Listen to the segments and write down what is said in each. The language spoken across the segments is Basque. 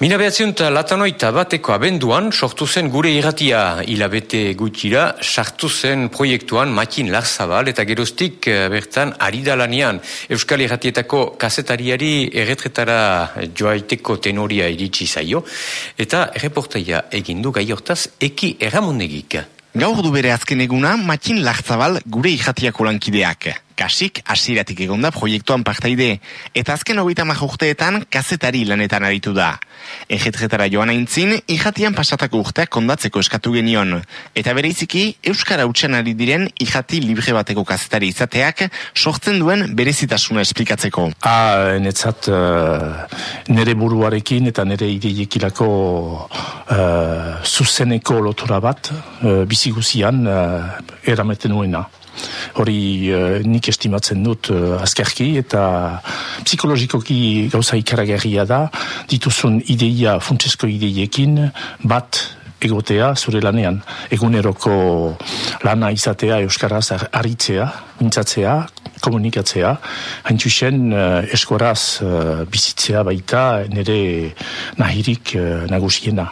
Behatziunta latanoita bateko abenduan sortu zen gure irratia hilabete gutxira sartu zen proiektuan makin larzabal eta geroztik eh, bertan aridalanean Euskal Irratietako kasetariari erretretara joaiteko tenoria iritsi zaio eta erreportaia egindu gai hortaz eki erramundegik. Gaur du bere azken eguna, Matin Lartzabal gure ihatiako lankideak. Kasik, asiratik egonda proiektuan partaide, eta azken hogeita urteetan kazetari lanetan aritu da. Ejetretara joan aintzin, ihatian pasatako urteak kondatzeko eskatu genion. Eta bere iziki, Euskara utxan ari diren ihati libre bateko kazetari izateak, sortzen duen berezitasuna esplikatzeko. Ha, netzat, uh, nere buruarekin eta nere ideiekilako uh, zuzeneko lotura bat, uh, biziguzian uh, erameten nuena. Hori uh, nik estimatzen dut uh, azkerki eta psikologikoki gauza ikaragarria da dituzun ideia, funtsesko ideiekin bat egotea zure lanean. Eguneroko lana izatea Euskaraz aritzea, mintzatzea, komunikatzea, hain txusen uh, eskoraz bizitzea baita nire nahirik nagusiena.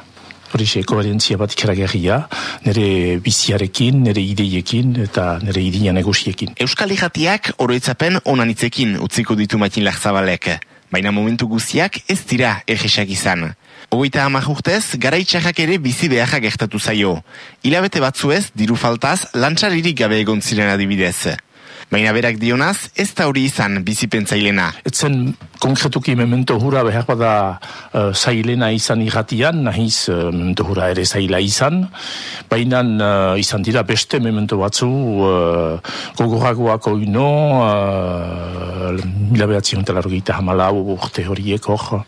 Horixe, koherentzia bat ikaragarria, nire biziarekin, nire ideiekin eta nire ideian negosiekin. Euskal Ijatiak oroitzapen onanitzekin utziko ditu matin lagzabalek. Baina momentu guztiak ez dira egesak izan. Ogoita hamak urtez, gara ere bizi beharra gertatu zaio. Hilabete batzuez, diru faltaz, lantxaririk gabe egon ziren adibidez. Baina berak dionaz, ez da hori izan bizipentzailena. Etzen konkretuki memento hura behar bada uh, zailena izan irratian, nahiz uh, memento hura ere zaila izan, baina uh, izan dira beste memento batzu uh, gogoragoak oino, uh, mila behatzi hontelar gita hamalau urte horiek hor,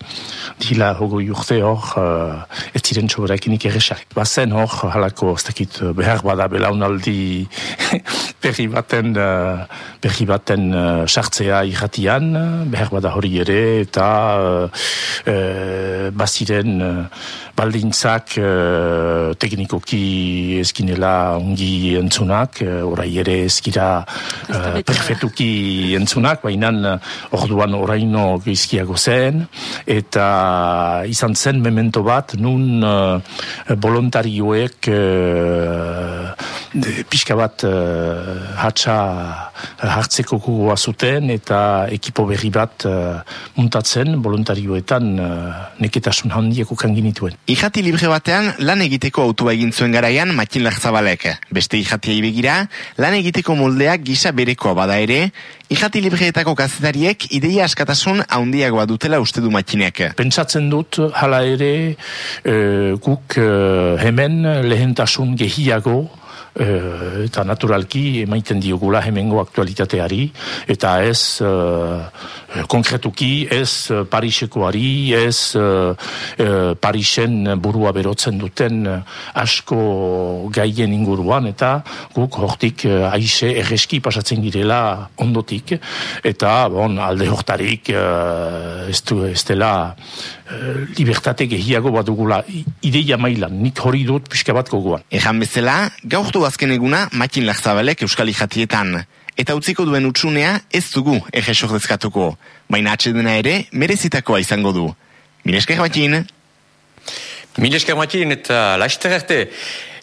dila hogoi urte hor, uh, ez ziren txobrakinik erresak. Bazen hor, halako, ez dakit, behar bada belaunaldi berri baten uh, berri baten uh, sartzea irratian, behar bada hori ere, eta uh, baziren uh, baldintzak uh, teknikoki eskinela ongi entzunak, uh, orai ere eskira uh, perfetuki entzunak, baina orduan oraino gizkiago zen, eta izan zen memento bat, nun uh, volontarioek uh, pixka bat uh, hatsa hartzeko kugoa zuten eta ekipo berri bat uh, muntatzen voluntarioetan uh, neketasun handieko kanginituen. Ijati libre batean lan egiteko autua egin zuen garaian Matin Larzabalek. Beste ijatia begira, lan egiteko moldeak gisa berekoa bada ere, Ijati libreetako kazetariek ideia askatasun handiagoa dutela uste du Matinek. Pentsatzen dut hala ere uh, guk uh, hemen lehentasun gehiago Eh, eta naturalki emaiten diogula hemengo aktualitateari. Eta ez uh, konkretuki ez Parisekoari ez Parisen burua berotzen duten asko gaien inguruan. Eta guk hortik aise erreski pasatzen girela ondotik. Eta bon, alde hortarik ez, du, ez dela libertate gehiago bat dugula ideia mailan, nik hori dut pixka bat gogoan. Ejan bezala, gaurtu azken eguna Matin Larzabalek Euskal Ijatietan. Eta utziko duen utxunea ez dugu egesok dezkatuko. Baina atxedena ere merezitakoa izango du. Milesker Matin! Milesker Matin eta laizter arte.